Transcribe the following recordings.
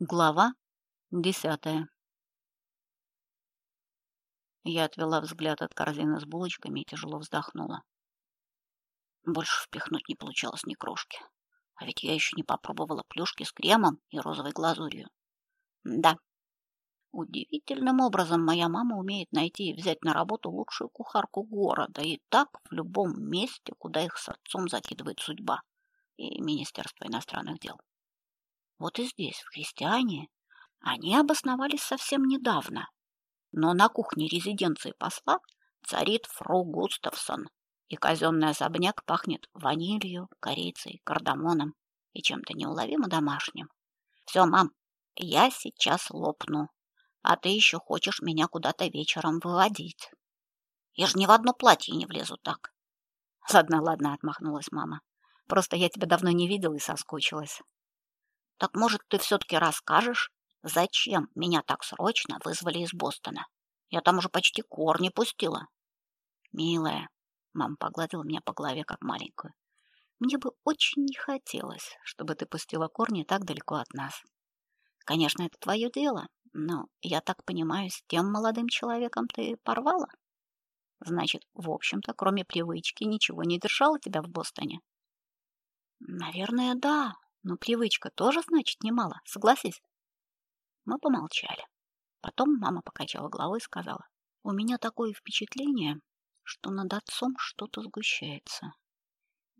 Глава десятая. Я отвела взгляд от корзины с булочками и тяжело вздохнула. Больше впихнуть не получалось ни крошки. А ведь я еще не попробовала плюшки с кремом и розовой глазурью. Да. Удивительным образом моя мама умеет найти и взять на работу лучшую кухарку города, и так в любом месте, куда их с отцом закидывает судьба и Министерство иностранных дел. Вот и здесь, в Христиане, они обосновались совсем недавно. Но на кухне резиденции посла царит фру Густавсон, и казенный особняк пахнет ванилью, корицей, кардамоном и чем-то неуловимо домашним. Все, мам, я сейчас лопну, а ты еще хочешь меня куда-то вечером выводить. Я же ни в одно платье не влезу так. Ладно, ладно, отмахнулась мама. Просто я тебя давно не видела и соскучилась. Так, может, ты все-таки расскажешь, зачем меня так срочно вызвали из Бостона? Я там уже почти корни пустила. Милая, мама погладила меня по голове, как маленькую. Мне бы очень не хотелось, чтобы ты пустила корни так далеко от нас. Конечно, это твое дело, но, я так понимаю, с тем молодым человеком ты порвала? Значит, в общем-то, кроме привычки, ничего не держало тебя в Бостоне? Наверное, да, но привычка тоже, значит, немало, согласись. Мы помолчали. Потом мама покачала головой и сказала: "У меня такое впечатление, что над отцом что-то сгущается.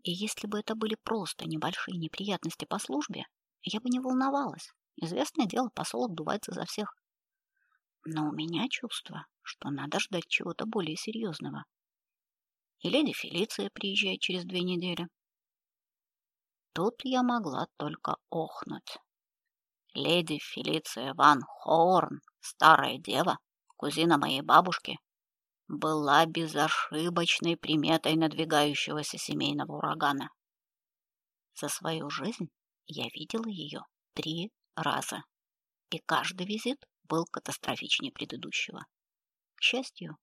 И если бы это были просто небольшие неприятности по службе, я бы не волновалась. Известное дело, посол отдувается за всех. Но у меня чувство, что надо ждать чего-то более серьезного. И леди Фелиция приезжает через две недели. Тут я могла только охнуть. Леди Фелиция ван Хорн, старая дева, кузина моей бабушки, была безошибочной приметой надвигающегося семейного урагана. За свою жизнь я видела ее три раза, и каждый визит был катастрофичнее предыдущего. К счастью,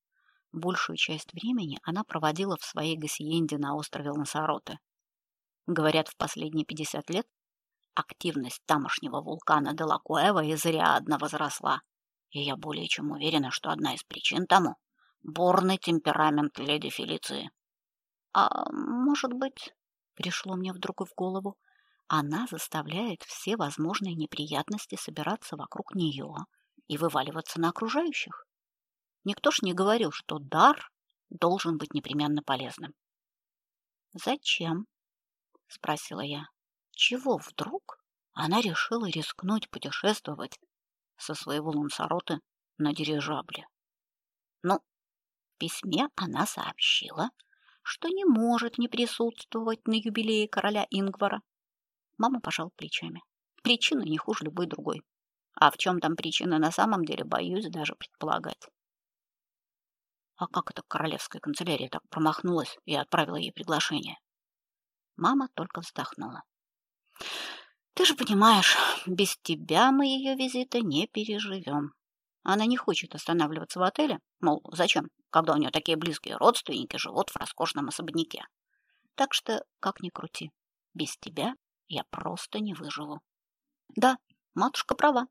большую часть времени она проводила в своей гасиенде на острове Лансароте, Говорят, в последние 50 лет активность тамошнего вулкана Делакуэва изрядно возросла. И я более чем уверена, что одна из причин тому — бурный темперамент леди Фелиции. А может быть, пришло мне вдруг в голову, она заставляет все возможные неприятности собираться вокруг нее и вываливаться на окружающих. Никто ж не говорил, что дар должен быть непременно полезным. Зачем? — спросила я. Чего вдруг она решила рискнуть путешествовать со своего Лансарота на дирижабле? Ну, в письме она сообщила, что не может не присутствовать на юбилее короля Ингвара. Мама пожала плечами. Причина не хуже любой другой. А в чем там причина на самом деле, боюсь даже предполагать. А как это королевская канцелярия так промахнулась и отправила ей приглашение? Мама только вздохнула. Ты же понимаешь, без тебя мы ее визита не переживем. Она не хочет останавливаться в отеле, мол, зачем, когда у нее такие близкие родственники живут в роскошном особняке. Так что, как ни крути, без тебя я просто не выживу. Да, матушка права.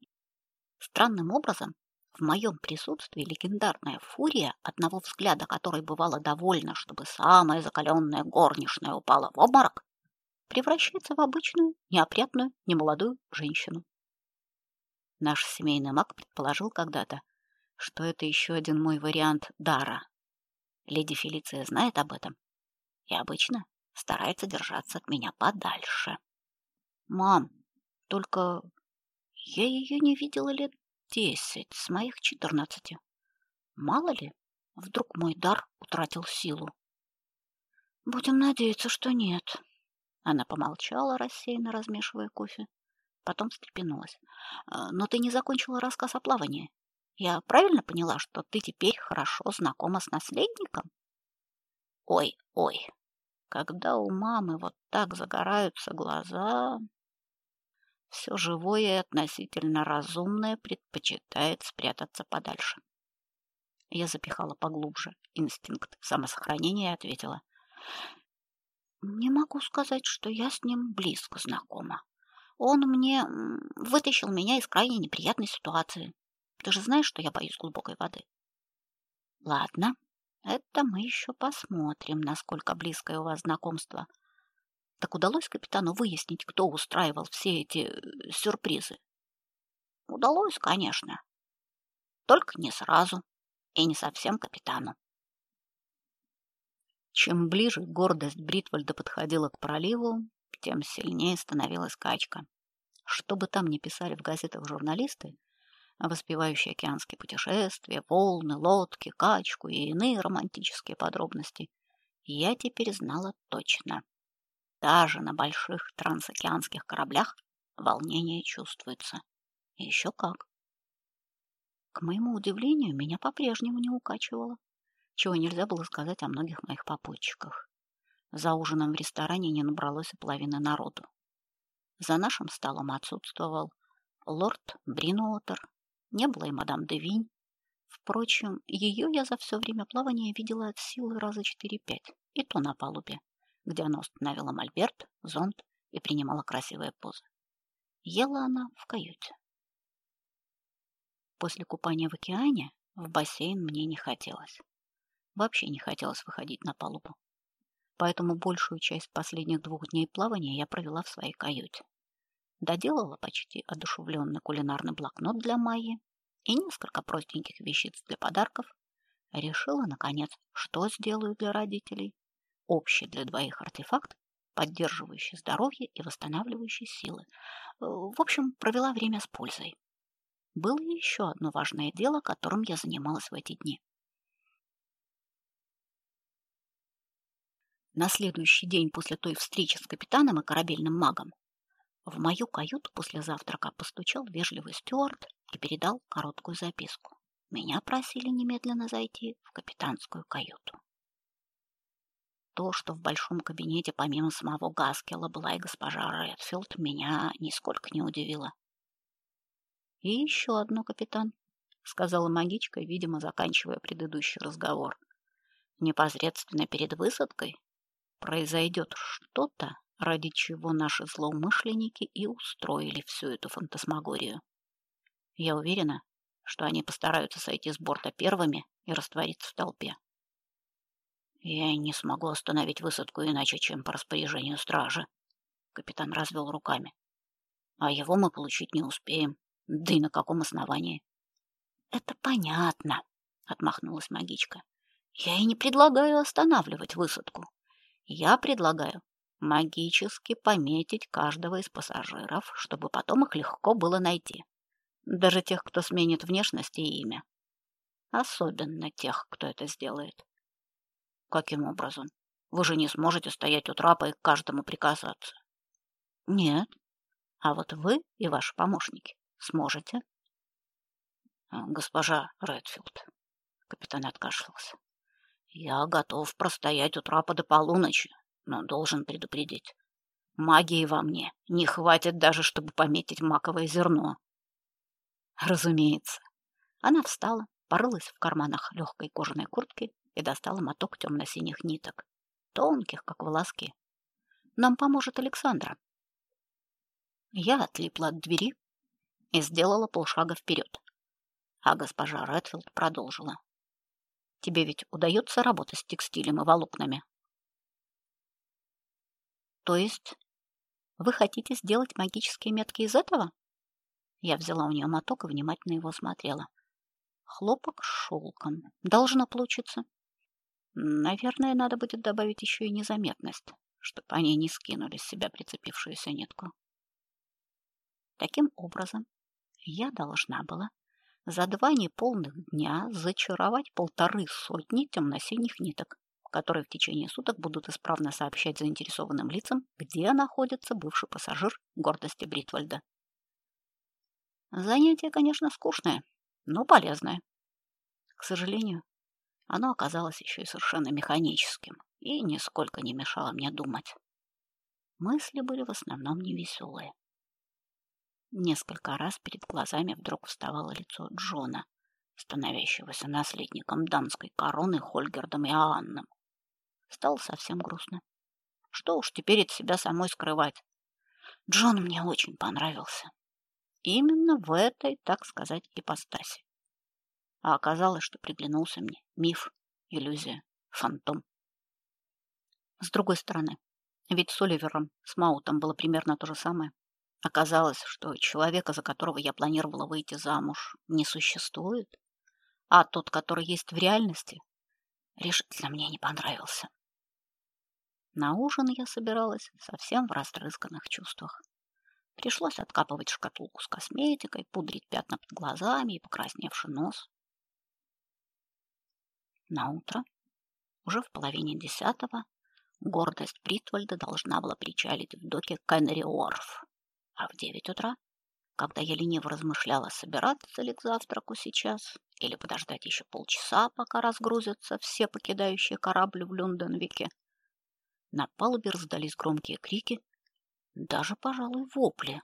Странным образом в моем присутствии легендарная фурия, одного взгляда которой бывало довольно, чтобы самая закаленная горничная упала в обморок, превращается в обычную, неопрятную, немолодую женщину. Наш семейный маг предположил когда-то, что это еще один мой вариант дара. Леди Фелиция знает об этом и обычно старается держаться от меня подальше. Мам, только я ее не видела лет десять, с моих четырнадцати. Мало ли, вдруг мой дар утратил силу. Будем надеяться, что нет. Она помолчала, рассеянно размешивая кофе, потом встрепенулась. «А, но ты не закончила рассказ о плавании. Я правильно поняла, что ты теперь хорошо знакома с наследником? Ой, ой. Когда у мамы вот так загораются глаза, все живое и относительно разумное предпочитает спрятаться подальше. Я запихала поглубже инстинкт самосохранения и ответила: "Не могу сказать, что я с ним близко знакома. Он мне вытащил меня из крайне неприятной ситуации. Ты же знаешь, что я боюсь глубокой воды. Ладно, это мы еще посмотрим, насколько близкое у вас знакомство. Так удалось капитану выяснить, кто устраивал все эти э, сюрпризы? Удалось, конечно. Только не сразу и не совсем капитану. Чем ближе гордость Бритвальда подходила к проливу, тем сильнее становилась качка. Что бы там ни писали в газетах журналисты, воспевающие океанские путешествия, волны, лодки, качку и иные романтические подробности, я теперь знала точно. Даже на больших трансокеанских кораблях волнение чувствуется. И еще как. К моему удивлению, меня по-прежнему не укачивало чего нельзя было сказать о многих моих попутчиках. За ужином в ресторане не набралось и половины народу. За нашим столом отсутствовал лорд Бринуотер, не было и мадам Девинь. Впрочем, ее я за все время плавания видела от силы раза четыре-пять, и то на палубе, где она установила мольберт, зонт и принимала красивые позы. Ела она в каюте. После купания в океане в бассейн мне не хотелось. Вообще не хотелось выходить на палубу. Поэтому большую часть последних двух дней плавания я провела в своей каюте. Доделала почти одушевленный кулинарный блокнот для Майи и несколько простеньких вещиц для подарков. Решила, наконец, что сделаю для родителей. Общий для двоих артефакт, поддерживающий здоровье и восстанавливающий силы. В общем, провела время с пользой. Было еще одно важное дело, которым я занималась в эти дни. На следующий день после той встречи с капитаном и корабельным магом в мою каюту после завтрака постучал вежливый стюард и передал короткую записку. Меня просили немедленно зайти в капитанскую каюту. То, что в большом кабинете помимо самого Гаскела была и госпожа Редфилд, меня нисколько не удивило. И еще одно, капитан, сказала магичка, видимо, заканчивая предыдущий разговор. Непосредственно перед высадкой произойдет что-то, ради чего наши злоумышленники и устроили всю эту фантасмагорию. Я уверена, что они постараются сойти с борта первыми и раствориться в толпе. Я не смогу остановить высадку иначе, чем по распоряжению стражи. Капитан развел руками. А его мы получить не успеем. Да и на каком основании? Это понятно, отмахнулась магичка. Я и не предлагаю останавливать высадку. Я предлагаю магически пометить каждого из пассажиров, чтобы потом их легко было найти. Даже тех, кто сменит внешность и имя. Особенно тех, кто это сделает. Каким образом? Вы же не сможете стоять у трапа и к каждому приказаться. Нет. А вот вы и ваши помощники сможете. Госпожа Редфилд. Капитан откашлялся. Я готов простоять у трапа до полуночи, но должен предупредить. Магии во мне не хватит даже, чтобы пометить маковое зерно. Разумеется. Она встала, порылась в карманах легкой кожаной куртки и достала моток темно-синих ниток, тонких, как волоски. Нам поможет Александра. Я отлипла от двери и сделала полшага вперед, а госпожа Редфилд продолжила. Тебе ведь удается работать с текстилем и волокнами. То есть вы хотите сделать магические метки из этого? Я взяла у нее моток и внимательно его смотрела. Хлопок с шелком. Должно получиться. Наверное, надо будет добавить еще и незаметность, чтобы они не скинули с себя прицепившуюся нитку. Таким образом, я должна была за два неполных дня зачаровать полторы сотни темно-синих ниток, которые в течение суток будут исправно сообщать заинтересованным лицам, где находится бывший пассажир гордости Бритвальда. Занятие, конечно, скучное, но полезное. К сожалению, оно оказалось еще и совершенно механическим и нисколько не мешало мне думать. Мысли были в основном невеселые. Несколько раз перед глазами вдруг вставало лицо Джона, становящегося наследником дамской короны Хольгердом и Анном. Стало совсем грустно. Что уж теперь от себя самой скрывать. Джон мне очень понравился. Именно в этой, так сказать, ипостаси. А оказалось, что приглянулся мне миф, иллюзия, фантом. С другой стороны, ведь с Оливером, с Маутом было примерно то же самое. Оказалось, что человека, за которого я планировала выйти замуж, не существует, а тот, который есть в реальности, решительно мне не понравился. На ужин я собиралась совсем в растресканных чувствах. Пришлось откапывать шкатулку с косметикой, пудрить пятна под глазами и покрасневший нос. На утро, уже в половине десятого, гордость Притвальда должна была причалить в доке Кеннери-Уорф. А в девять утра, когда я лениво размышляла, собираться ли к завтраку сейчас или подождать еще полчаса, пока разгрузятся все покидающие корабль в Люнденвике, на палубе раздались громкие крики, даже, пожалуй, вопли,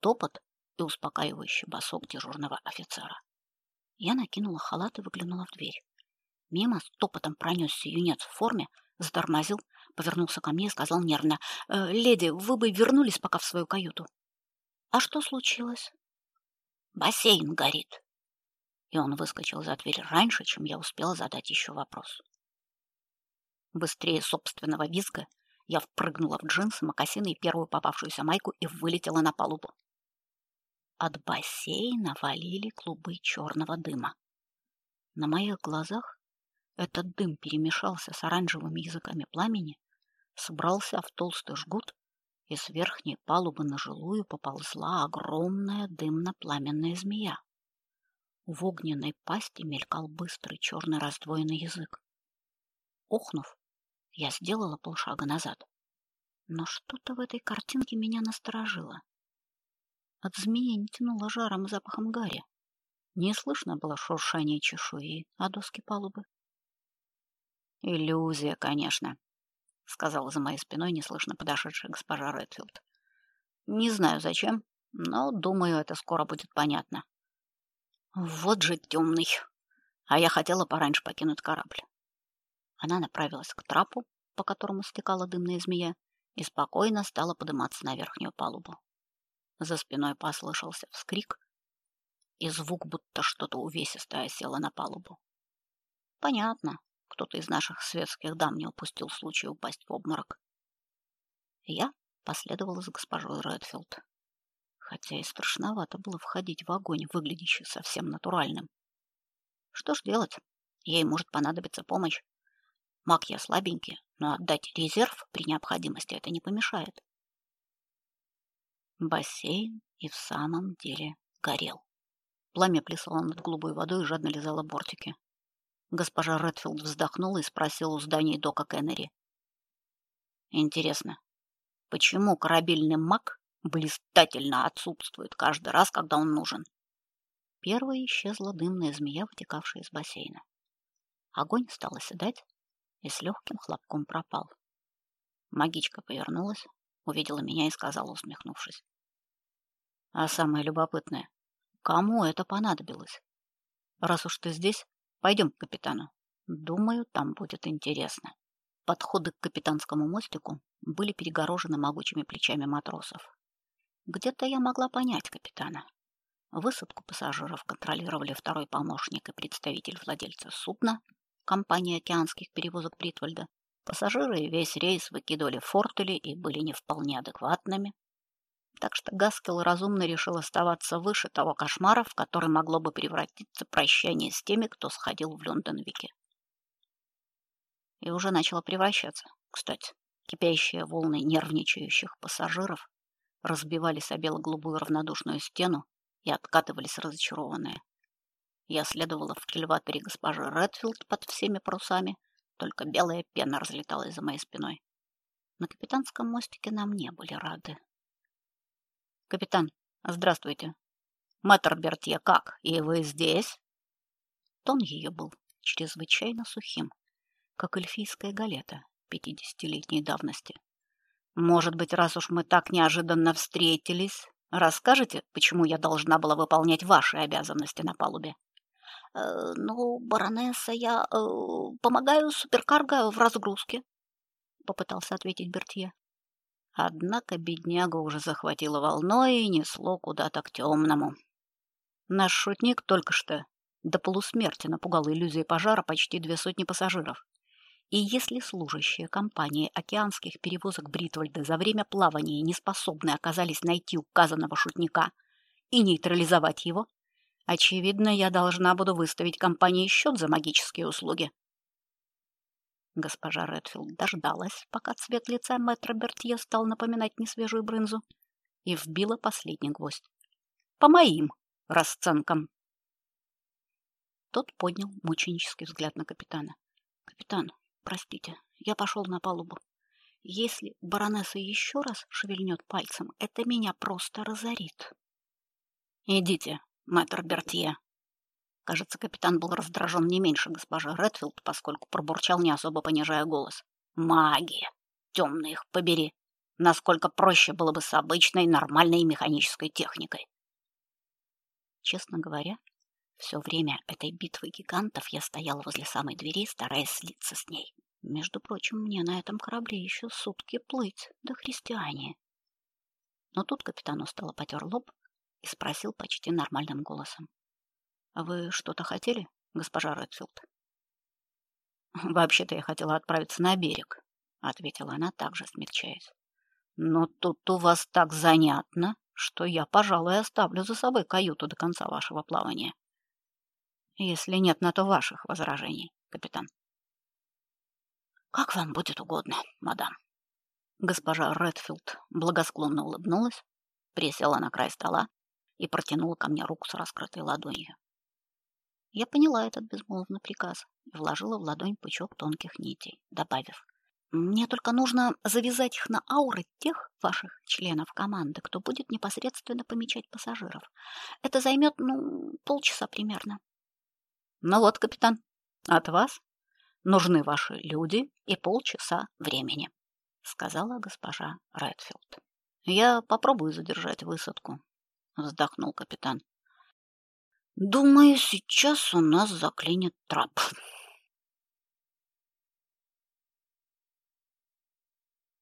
топот и успокаивающий босок дежурного офицера. Я накинула халат и выглянула в дверь. Мимо с топотом пронесся юнец в форме, затормозил, повернулся ко мне и сказал нервно, «Э, «Леди, вы бы вернулись пока в свою каюту». «А что случилось?» «Бассейн горит». И он выскочил за дверь раньше, чем я успела задать еще вопрос. Быстрее собственного визга я впрыгнула в джинсы, мокасины и первую попавшуюся майку и вылетела на палубу. От бассейна валили клубы черного дыма. На моих глазах этот дым перемешался с оранжевыми языками пламени, собрался в толстый жгут, и с верхней палубы на жилую поползла огромная дымно-пламенная змея. В огненной пасти мелькал быстрый черный раздвоенный язык. Охнув, я сделала полшага назад. Но что-то в этой картинке меня насторожило. От змеи не тянуло жаром и запахом гари. Не слышно было шуршания чешуи о доски палубы. «Иллюзия, конечно», — сказала за моей спиной неслышно подошедшая госпожа Редфилд. «Не знаю зачем, но, думаю, это скоро будет понятно». «Вот же темный! А я хотела пораньше покинуть корабль. Она направилась к трапу, по которому стекала дымная змея, и спокойно стала подниматься на верхнюю палубу. За спиной послышался вскрик, и звук, будто что-то увесистое село на палубу. Понятно, кто-то из наших светских дам не упустил случая упасть в обморок. Я последовала за госпожой Редфилд, хотя и страшновато было входить в огонь, выглядящий совсем натуральным. Что ж делать? Ей может понадобиться помощь, Маг я слабенький, но отдать резерв при необходимости это не помешает. Бассейн и в самом деле горел. Пламя плясало над голубой водой и жадно лизало бортики. Госпожа Редфилд вздохнула и спросила у здания дока Кеннери. «Интересно, почему корабельный маг блистательно отсутствует каждый раз, когда он нужен?» Первой исчезла дымная змея, вытекавшая из бассейна. Огонь стал оседать, и с легким хлопком пропал. Магичка повернулась, увидела меня и сказала, усмехнувшись. А самое любопытное, кому это понадобилось? Раз уж ты здесь, пойдем к капитану. Думаю, там будет интересно. Подходы к капитанскому мостику были перегорожены могучими плечами матросов. Где-то я могла понять капитана. Высадку пассажиров контролировали второй помощник и представитель владельца судна, компании океанских перевозок Притвальда, пассажиры весь рейс выкидывали фортели и были не вполне адекватными. Так что Гаскел разумно решил оставаться выше того кошмара, в который могло бы превратиться прощание с теми, кто сходил в Лондонвике. И уже начало превращаться, кстати. Кипящие волны нервничающих пассажиров разбивались о бело-голубую равнодушную стену и откатывались разочарованные. Я следовала в кильваторе госпожи Редфилд под всеми парусами, только белая пена разлеталась за моей спиной. На капитанском мостике нам не были рады. «Капитан, здравствуйте. Мэтр Бертье как? И вы здесь?» Тон ее был чрезвычайно сухим, как эльфийская галета пятидесятилетней давности. «Может быть, раз уж мы так неожиданно встретились, расскажете, почему я должна была выполнять ваши обязанности на палубе?» Э, ну, баронесса, я э, помогаю суперкарго в разгрузке, попытался ответить Бертье. Однако бедняга уже захватило волной и несло куда-то к темному. Наш шутник только что до полусмерти напугал иллюзией пожара почти две сотни пассажиров. И если служащие компании океанских перевозок Бритвальда за время плавания не способны оказались найти указанного шутника и нейтрализовать его, очевидно, я должна буду выставить компании счет за магические услуги. Госпожа Редфилд дождалась, пока цвет лица мэтра Бертье стал напоминать несвежую брынзу, и вбила последний гвоздь. По моим расценкам. Тот поднял мученический взгляд на капитана. Капитан, простите, я пошел на палубу. Если баронесса еще раз шевельнет пальцем, это меня просто разорит. Идите, мэтр Бертье, Кажется, капитан был раздражен не меньше госпожи Редфилд, поскольку пробурчал, не особо понижая голос. «Магия! Темный их побери! Насколько проще было бы с обычной нормальной механической техникой!» Честно говоря, все время этой битвы гигантов я стоял возле самой двери, стараясь слиться с ней. Между прочим, мне на этом корабле еще сутки плыть до христиане. Но тут капитан устало потер лоб и спросил почти нормальным голосом. Вы что-то хотели, госпожа Редфилд? Вообще-то я хотела отправиться на берег, ответила она также смягчаясь. Но тут у вас так занятно, что я, пожалуй, оставлю за собой каюту до конца вашего плавания. Если нет на то ваших возражений, капитан. Как вам будет угодно, мадам. Госпожа Редфилд благосклонно улыбнулась, присела на край стола и протянула ко мне руку с раскрытой ладонью. Я поняла этот безмолвный приказ и вложила в ладонь пучок тонких нитей, добавив: "Мне только нужно завязать их на ауры тех ваших членов команды, кто будет непосредственно помечать пассажиров. Это займет, ну, полчаса примерно". "Ну вот, капитан, от вас нужны ваши люди и полчаса времени", сказала госпожа Редфилд. "Я попробую задержать высадку", вздохнул капитан. Думаю, сейчас у нас заклинит трап.